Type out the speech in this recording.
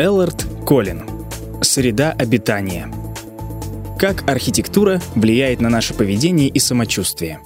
Эллард Колин. Среда обитания. Как архитектура влияет на наше поведение и самочувствие.